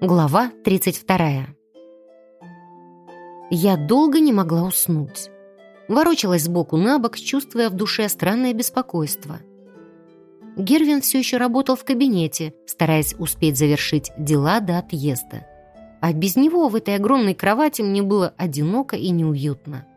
Глава 32. Я долго не могла уснуть. Ворочалась сбоку на бок, чувствуя в душе странное беспокойство. Гервин все еще работал в кабинете, стараясь успеть завершить дела до отъезда. А без него в этой огромной кровати мне было одиноко и неуютно.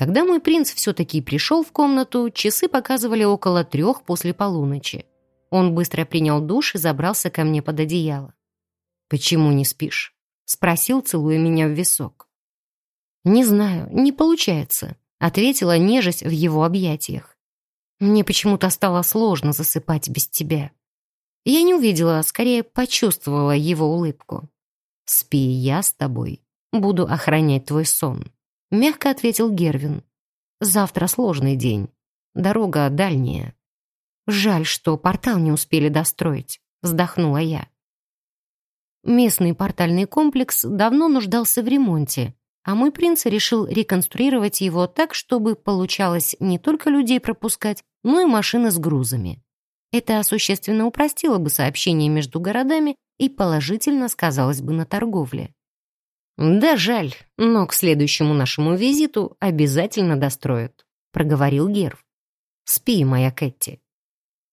Когда мой принц все-таки пришел в комнату, часы показывали около трех после полуночи. Он быстро принял душ и забрался ко мне под одеяло. «Почему не спишь?» — спросил, целуя меня в висок. «Не знаю, не получается», — ответила нежесть в его объятиях. «Мне почему-то стало сложно засыпать без тебя». Я не увидела, а скорее почувствовала его улыбку. «Спи, я с тобой. Буду охранять твой сон», — мягко ответил Гервин. «Завтра сложный день. Дорога дальняя». «Жаль, что портал не успели достроить», — вздохнула я. Местный портальный комплекс давно нуждался в ремонте, а мой принц решил реконструировать его так, чтобы получалось не только людей пропускать, но и машины с грузами. Это существенно упростило бы сообщение между городами и положительно сказалось бы на торговле. «Да жаль, но к следующему нашему визиту обязательно достроят», — проговорил Герв. «Спи, моя Кэти».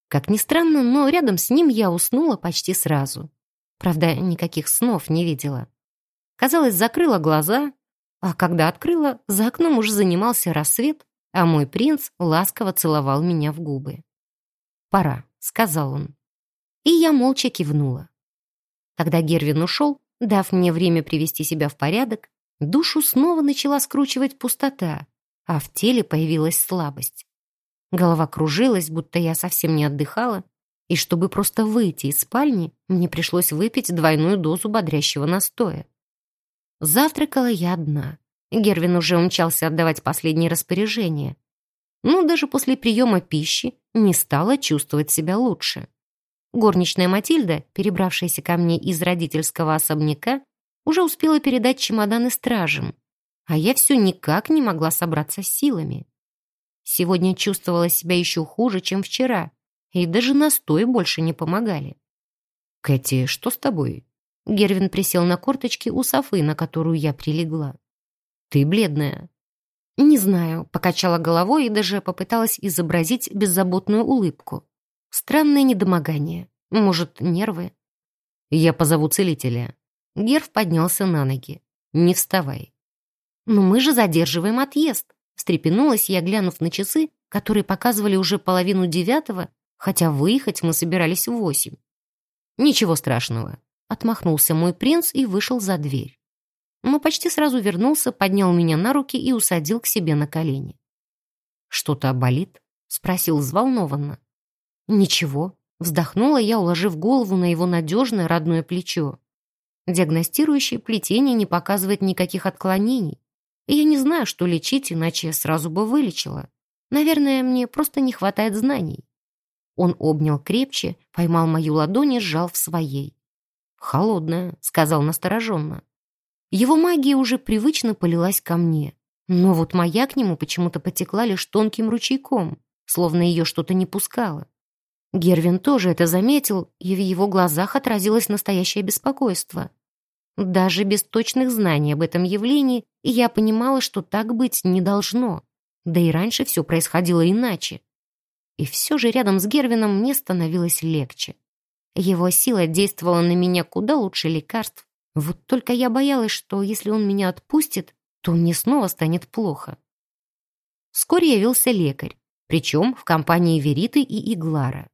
Как ни странно, но рядом с ним я уснула почти сразу. Правда, никаких снов не видела. Казалось, закрыла глаза, а когда открыла, за окном уже занимался рассвет, а мой принц ласково целовал меня в губы. «Пора», — сказал он. И я молча кивнула. Когда Гервин ушел, дав мне время привести себя в порядок, душу снова начала скручивать пустота, а в теле появилась слабость. Голова кружилась, будто я совсем не отдыхала, и чтобы просто выйти из спальни, мне пришлось выпить двойную дозу бодрящего настоя. Завтракала я одна. Гервин уже умчался отдавать последние распоряжения. Но даже после приема пищи не стала чувствовать себя лучше. Горничная Матильда, перебравшаяся ко мне из родительского особняка, уже успела передать чемоданы стражам, а я все никак не могла собраться с силами. Сегодня чувствовала себя еще хуже, чем вчера, и даже настои больше не помогали. «Кэти, что с тобой?» Гервин присел на корточки у Софы, на которую я прилегла. «Ты бледная». «Не знаю», — покачала головой и даже попыталась изобразить беззаботную улыбку. Странное недомогание. Может, нервы? «Я позову целителя». Герв поднялся на ноги. «Не вставай». «Но мы же задерживаем отъезд», — встрепенулась я, глянув на часы, которые показывали уже половину девятого хотя выехать мы собирались в восемь. «Ничего страшного», — отмахнулся мой принц и вышел за дверь. Но почти сразу вернулся, поднял меня на руки и усадил к себе на колени. «Что-то болит?» — спросил взволнованно. «Ничего», — вздохнула я, уложив голову на его надежное родное плечо. Диагностирующее плетение не показывает никаких отклонений, и я не знаю, что лечить, иначе я сразу бы вылечила. Наверное, мне просто не хватает знаний. Он обнял крепче, поймал мою ладонь и сжал в своей. «Холодная», — сказал настороженно. Его магия уже привычно полилась ко мне. Но вот моя к нему почему-то потекла лишь тонким ручейком, словно ее что-то не пускало. Гервин тоже это заметил, и в его глазах отразилось настоящее беспокойство. Даже без точных знаний об этом явлении я понимала, что так быть не должно. Да и раньше все происходило иначе. И все же рядом с Гервином мне становилось легче. Его сила действовала на меня куда лучше лекарств. Вот только я боялась, что если он меня отпустит, то мне снова станет плохо. Вскоре явился лекарь, причем в компании Вериты и Иглара.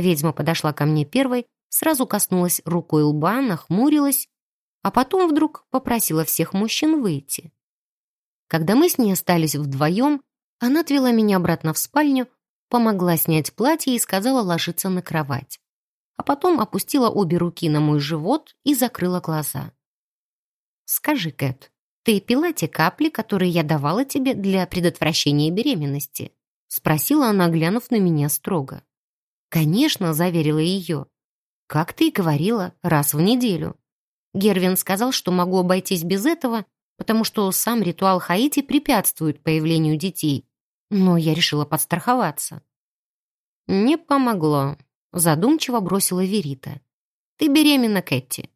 Ведьма подошла ко мне первой, сразу коснулась рукой лба, нахмурилась, а потом вдруг попросила всех мужчин выйти. Когда мы с ней остались вдвоем, она отвела меня обратно в спальню, помогла снять платье и сказала ложиться на кровать. А потом опустила обе руки на мой живот и закрыла глаза. «Скажи, Кэт, ты пила те капли, которые я давала тебе для предотвращения беременности?» Спросила она, глянув на меня строго. «Конечно», — заверила ее. «Как ты и говорила, раз в неделю». Гервин сказал, что могу обойтись без этого, потому что сам ритуал Хаити препятствует появлению детей, но я решила подстраховаться. «Не помогло», — задумчиво бросила Верита. «Ты беременна, Кэти.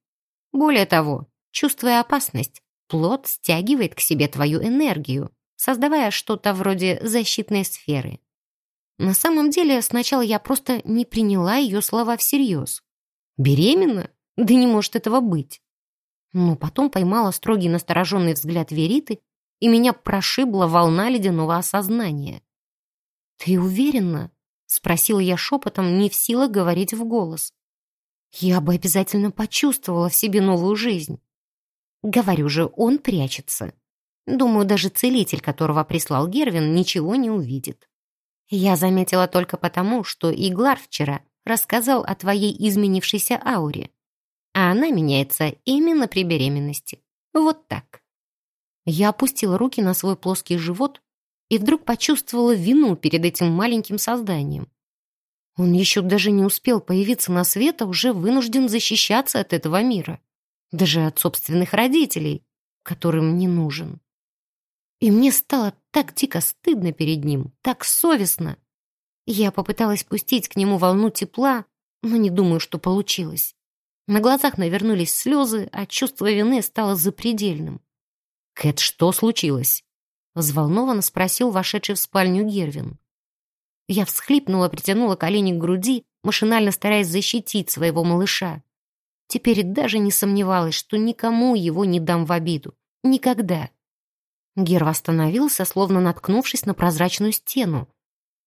Более того, чувствуя опасность, плод стягивает к себе твою энергию, создавая что-то вроде защитной сферы. На самом деле, сначала я просто не приняла ее слова всерьез. Беременна? Да не может этого быть. Но потом поймала строгий настороженный взгляд Вериты, и меня прошибла волна ледяного осознания. «Ты уверена?» — спросила я шепотом, не в силах говорить в голос. «Я бы обязательно почувствовала в себе новую жизнь». Говорю же, он прячется. Думаю, даже целитель, которого прислал Гервин, ничего не увидит. Я заметила только потому, что Иглар вчера рассказал о твоей изменившейся ауре. А она меняется именно при беременности. Вот так. Я опустила руки на свой плоский живот и вдруг почувствовала вину перед этим маленьким созданием. Он еще даже не успел появиться на свет, а уже вынужден защищаться от этого мира. Даже от собственных родителей, которым не нужен. И мне стало так дико стыдно перед ним, так совестно. Я попыталась пустить к нему волну тепла, но не думаю, что получилось. На глазах навернулись слезы, а чувство вины стало запредельным. «Кэт, что случилось?» Взволнованно спросил вошедший в спальню Гервин. Я всхлипнула, притянула колени к груди, машинально стараясь защитить своего малыша. Теперь даже не сомневалась, что никому его не дам в обиду. Никогда. Герв остановился, словно наткнувшись на прозрачную стену.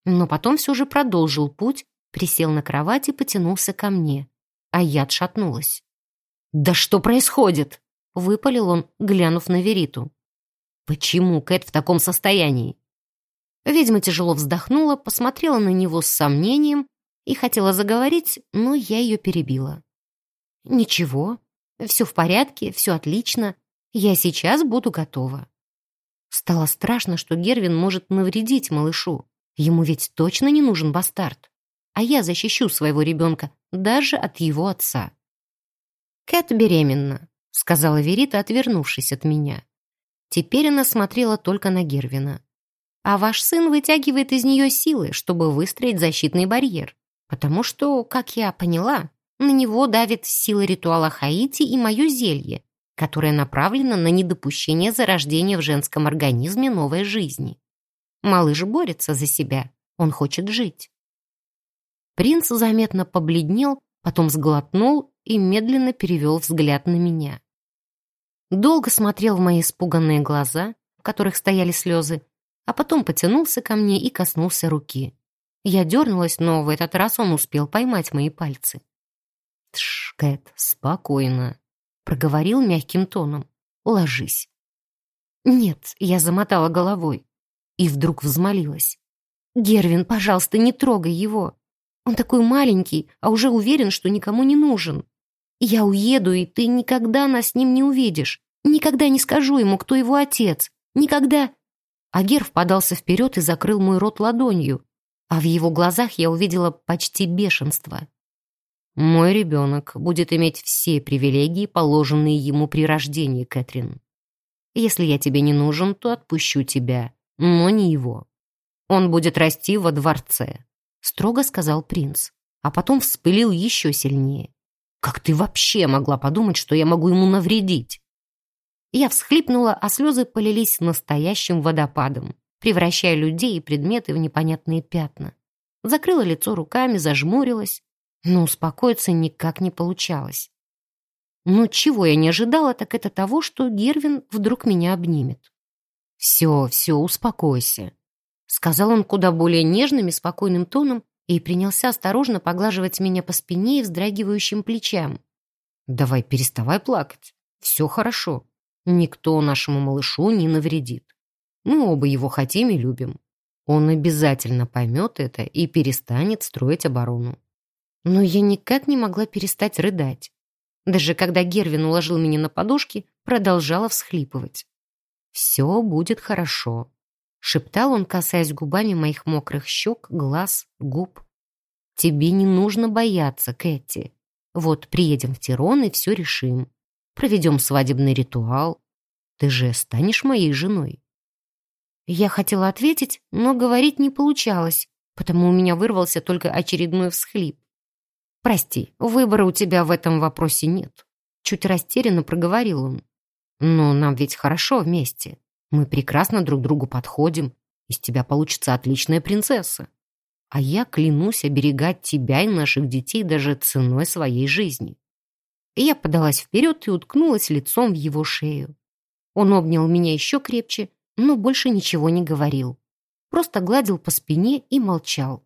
Но потом все же продолжил путь, присел на кровать и потянулся ко мне. А я отшатнулась. «Да что происходит?» — выпалил он, глянув на Вериту. «Почему Кэт в таком состоянии?» Ведьма тяжело вздохнула, посмотрела на него с сомнением и хотела заговорить, но я ее перебила. «Ничего, все в порядке, все отлично. Я сейчас буду готова». Стало страшно, что Гервин может навредить малышу. Ему ведь точно не нужен бастард. А я защищу своего ребенка даже от его отца. «Кэт беременна», — сказала Верита, отвернувшись от меня. Теперь она смотрела только на Гервина. «А ваш сын вытягивает из нее силы, чтобы выстроить защитный барьер, потому что, как я поняла, на него давит сила ритуала Хаити и мое зелье, которая направлена на недопущение зарождения в женском организме новой жизни. Малыш борется за себя, он хочет жить. Принц заметно побледнел, потом сглотнул и медленно перевел взгляд на меня. Долго смотрел в мои испуганные глаза, в которых стояли слезы, а потом потянулся ко мне и коснулся руки. Я дернулась, но в этот раз он успел поймать мои пальцы. «Тш, Кэт, спокойно», проговорил мягким тоном. «Ложись». «Нет», — я замотала головой и вдруг взмолилась. «Гервин, пожалуйста, не трогай его. Он такой маленький, а уже уверен, что никому не нужен. Я уеду, и ты никогда нас с ним не увидишь. Никогда не скажу ему, кто его отец. Никогда...» А Герв подался вперед и закрыл мой рот ладонью, а в его глазах я увидела почти бешенство. Мой ребенок будет иметь все привилегии, положенные ему при рождении, Кэтрин. Если я тебе не нужен, то отпущу тебя, но не его. Он будет расти во дворце», — строго сказал принц, а потом вспылил еще сильнее. «Как ты вообще могла подумать, что я могу ему навредить?» Я всхлипнула, а слезы полились настоящим водопадом, превращая людей и предметы в непонятные пятна. Закрыла лицо руками, зажмурилась, но успокоиться никак не получалось. Но чего я не ожидала, так это того, что Гервин вдруг меня обнимет. «Все, все, успокойся», — сказал он куда более нежным и спокойным тоном и принялся осторожно поглаживать меня по спине и вздрагивающим плечам. «Давай переставай плакать. Все хорошо. Никто нашему малышу не навредит. Мы оба его хотим и любим. Он обязательно поймет это и перестанет строить оборону. Но я никак не могла перестать рыдать. Даже когда Гервин уложил меня на подушки, продолжала всхлипывать. «Все будет хорошо», — шептал он, касаясь губами моих мокрых щек, глаз, губ. «Тебе не нужно бояться, Кэти. Вот приедем в Тирон и все решим. Проведем свадебный ритуал. Ты же станешь моей женой». Я хотела ответить, но говорить не получалось, потому у меня вырвался только очередной всхлип. «Прости, выбора у тебя в этом вопросе нет», — чуть растерянно проговорил он. «Но нам ведь хорошо вместе. Мы прекрасно друг другу подходим. Из тебя получится отличная принцесса. А я клянусь оберегать тебя и наших детей даже ценой своей жизни». Я подалась вперед и уткнулась лицом в его шею. Он обнял меня еще крепче, но больше ничего не говорил. Просто гладил по спине и молчал.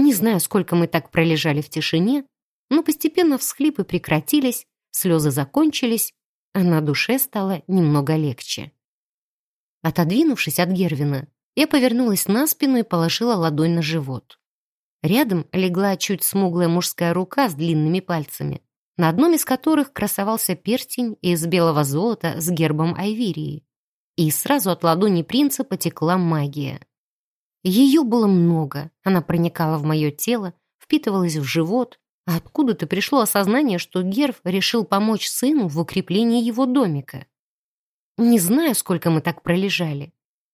Не знаю, сколько мы так пролежали в тишине, но постепенно всхлипы прекратились, слезы закончились, а на душе стало немного легче. Отодвинувшись от Гервина, я повернулась на спину и положила ладонь на живот. Рядом легла чуть смуглая мужская рука с длинными пальцами, на одном из которых красовался перстень из белого золота с гербом Айвирии. И сразу от ладони принца потекла магия. Ее было много, она проникала в мое тело, впитывалась в живот, а откуда-то пришло осознание, что Герв решил помочь сыну в укреплении его домика. Не знаю, сколько мы так пролежали.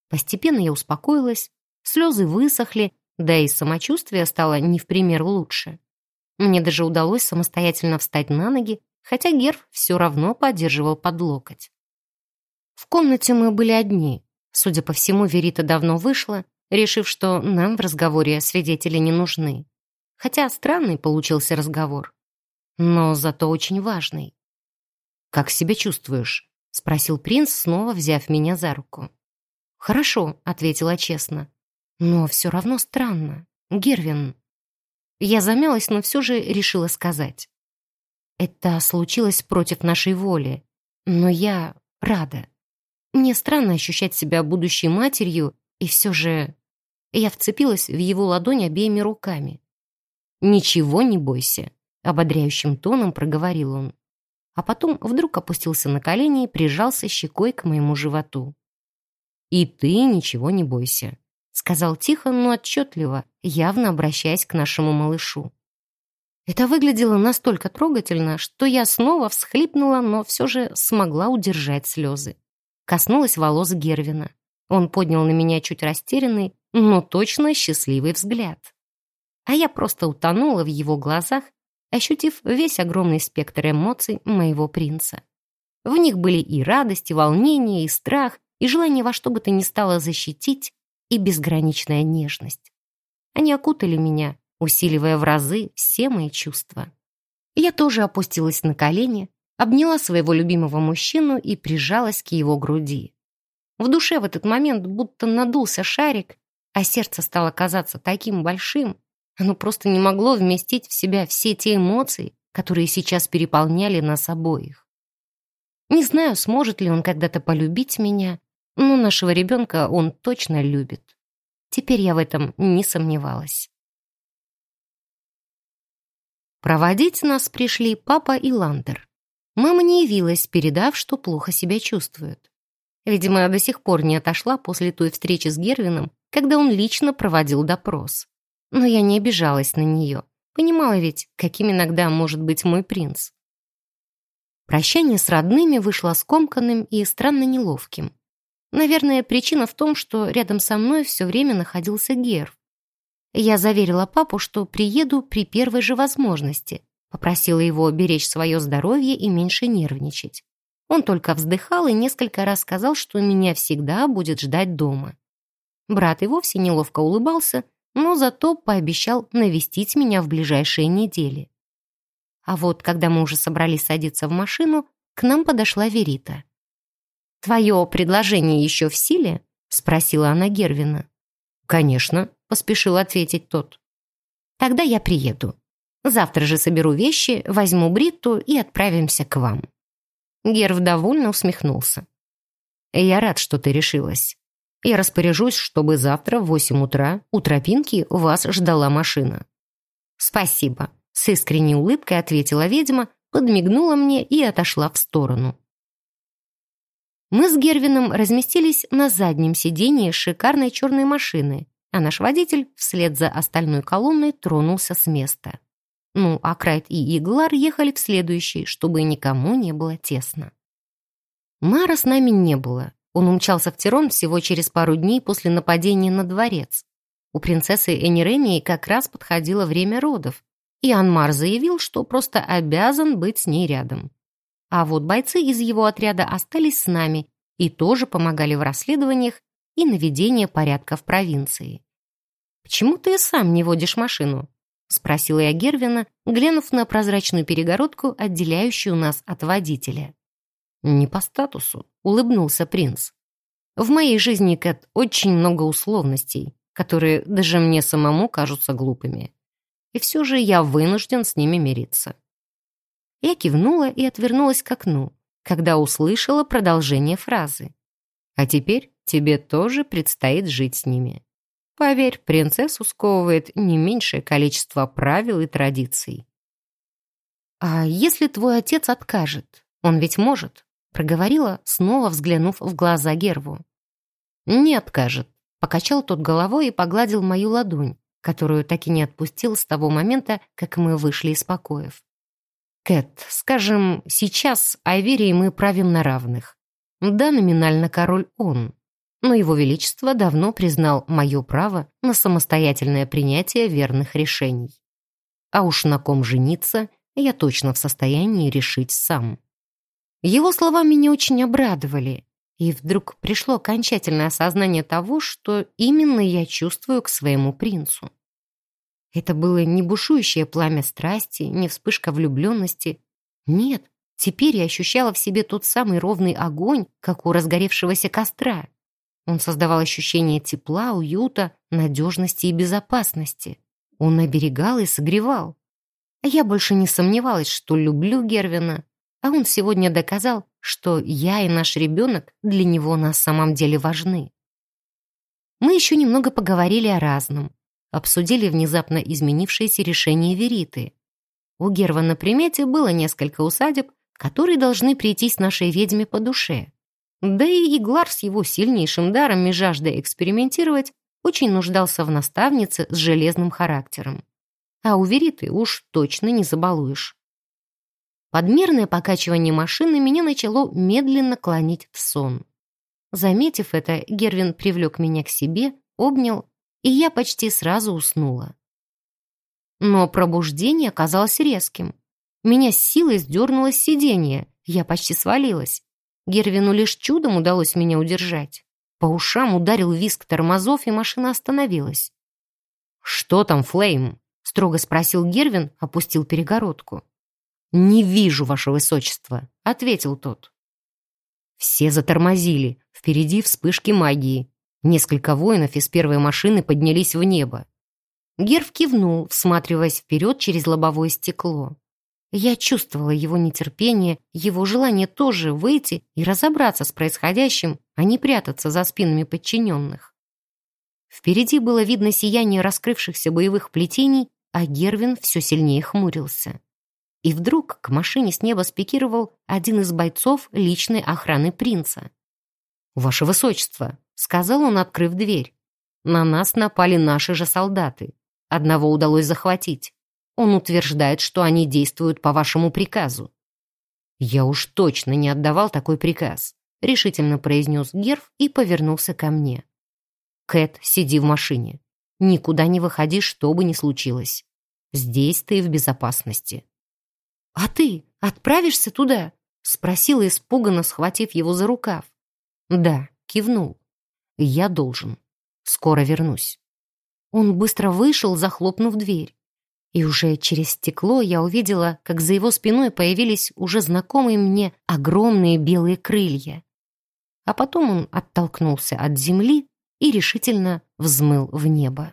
Постепенно я успокоилась, слезы высохли, да и самочувствие стало не в пример лучше. Мне даже удалось самостоятельно встать на ноги, хотя Герв все равно поддерживал под локоть. В комнате мы были одни. Судя по всему, Верита давно вышла, решив, что нам в разговоре свидетели не нужны. Хотя странный получился разговор. Но зато очень важный. «Как себя чувствуешь?» — спросил принц, снова взяв меня за руку. «Хорошо», — ответила честно. «Но все равно странно. Гервин...» Я замялась, но все же решила сказать. «Это случилось против нашей воли, но я рада. Мне странно ощущать себя будущей матерью и все же я вцепилась в его ладонь обеими руками. «Ничего не бойся», — ободряющим тоном проговорил он. А потом вдруг опустился на колени и прижался щекой к моему животу. «И ты ничего не бойся», — сказал тихо, но отчетливо, явно обращаясь к нашему малышу. Это выглядело настолько трогательно, что я снова всхлипнула, но все же смогла удержать слезы. Коснулась волос Гервина. Он поднял на меня чуть растерянный, но точно счастливый взгляд. А я просто утонула в его глазах, ощутив весь огромный спектр эмоций моего принца. В них были и радость, и волнение, и страх, и желание во что бы то ни стало защитить, и безграничная нежность. Они окутали меня, усиливая в разы все мои чувства. Я тоже опустилась на колени, обняла своего любимого мужчину и прижалась к его груди. В душе в этот момент будто надулся шарик, а сердце стало казаться таким большим, оно просто не могло вместить в себя все те эмоции, которые сейчас переполняли нас обоих. Не знаю, сможет ли он когда-то полюбить меня, но нашего ребенка он точно любит. Теперь я в этом не сомневалась. Проводить нас пришли папа и Ландер. Мама не явилась, передав, что плохо себя чувствует. Видимо, до сих пор не отошла после той встречи с Гервином, когда он лично проводил допрос. Но я не обижалась на нее. Понимала ведь, каким иногда может быть мой принц. Прощание с родными вышло скомканным и странно неловким. Наверное, причина в том, что рядом со мной все время находился Герв. Я заверила папу, что приеду при первой же возможности, попросила его беречь свое здоровье и меньше нервничать. Он только вздыхал и несколько раз сказал, что меня всегда будет ждать дома. Брат и вовсе неловко улыбался, но зато пообещал навестить меня в ближайшие недели. А вот, когда мы уже собрались садиться в машину, к нам подошла Верита. «Твое предложение еще в силе?» — спросила она Гервина. «Конечно», — поспешил ответить тот. «Тогда я приеду. Завтра же соберу вещи, возьму Бритту и отправимся к вам». Герв довольно усмехнулся. «Я рад, что ты решилась. Я распоряжусь, чтобы завтра в восемь утра у тропинки вас ждала машина». «Спасибо», — с искренней улыбкой ответила ведьма, подмигнула мне и отошла в сторону. Мы с Гервином разместились на заднем сидении шикарной черной машины, а наш водитель вслед за остальной колонной тронулся с места. Ну, а Крайт и Иглар ехали в следующий, чтобы никому не было тесно. Мара с нами не было. Он умчался в Тирон всего через пару дней после нападения на дворец. У принцессы Энеремии как раз подходило время родов, и Анмар заявил, что просто обязан быть с ней рядом. А вот бойцы из его отряда остались с нами и тоже помогали в расследованиях и наведении порядка в провинции. «Почему ты сам не водишь машину?» — спросила я Гервина, глянув на прозрачную перегородку, отделяющую нас от водителя. «Не по статусу», — улыбнулся принц. «В моей жизни, Кэт, очень много условностей, которые даже мне самому кажутся глупыми. И все же я вынужден с ними мириться». Я кивнула и отвернулась к окну, когда услышала продолжение фразы. «А теперь тебе тоже предстоит жить с ними». Поверь, принцессу сковывает не меньшее количество правил и традиций. «А если твой отец откажет? Он ведь может», — проговорила, снова взглянув в глаза Герву. «Не откажет», — покачал тот головой и погладил мою ладонь, которую так и не отпустил с того момента, как мы вышли из покоев. «Кэт, скажем, сейчас Айверии мы правим на равных. Да, номинально король он, но Его Величество давно признал мое право на самостоятельное принятие верных решений. А уж на ком жениться я точно в состоянии решить сам. Его слова меня очень обрадовали, и вдруг пришло окончательное осознание того, что именно я чувствую к своему принцу. Это было не бушующее пламя страсти, не вспышка влюбленности. Нет, теперь я ощущала в себе тот самый ровный огонь, как у разгоревшегося костра. Он создавал ощущение тепла, уюта, надежности и безопасности. Он оберегал и согревал. А я больше не сомневалась, что люблю Гервина, а он сегодня доказал, что я и наш ребенок для него на самом деле важны. Мы еще немного поговорили о разном, обсудили внезапно изменившееся решение Вериты. У Герва на примете было несколько усадеб, которые должны прийтись нашей ведьме по душе. Да и Иглар с его сильнейшим даром и жаждой экспериментировать очень нуждался в наставнице с железным характером. А у Вериты уж точно не забалуешь. Подмерное покачивание машины меня начало медленно клонить в сон. Заметив это, Гервин привлек меня к себе, обнял, и я почти сразу уснула. Но пробуждение оказалось резким. Меня с силой сдернуло с сиденья, я почти свалилась. Гервину лишь чудом удалось меня удержать. По ушам ударил визг тормозов, и машина остановилась. «Что там, Флейм?» — строго спросил Гервин, опустил перегородку. «Не вижу, ваше высочество», — ответил тот. Все затормозили, впереди вспышки магии. Несколько воинов из первой машины поднялись в небо. Герв кивнул, всматриваясь вперед через лобовое стекло. Я чувствовала его нетерпение, его желание тоже выйти и разобраться с происходящим, а не прятаться за спинами подчиненных. Впереди было видно сияние раскрывшихся боевых плетений, а Гервин все сильнее хмурился. И вдруг к машине с неба спикировал один из бойцов личной охраны принца. «Ваше высочество», — сказал он, открыв дверь, — «на нас напали наши же солдаты. Одного удалось захватить. Он утверждает, что они действуют по вашему приказу». «Я уж точно не отдавал такой приказ», — решительно произнес Герф и повернулся ко мне. «Кэт, сиди в машине. Никуда не выходи, что бы ни случилось. Здесь ты в безопасности». «А ты отправишься туда?» — спросила испуганно, схватив его за рукав. «Да», — кивнул. «Я должен. Скоро вернусь». Он быстро вышел, захлопнув дверь. И уже через стекло я увидела, как за его спиной появились уже знакомые мне огромные белые крылья. А потом он оттолкнулся от земли и решительно взмыл в небо.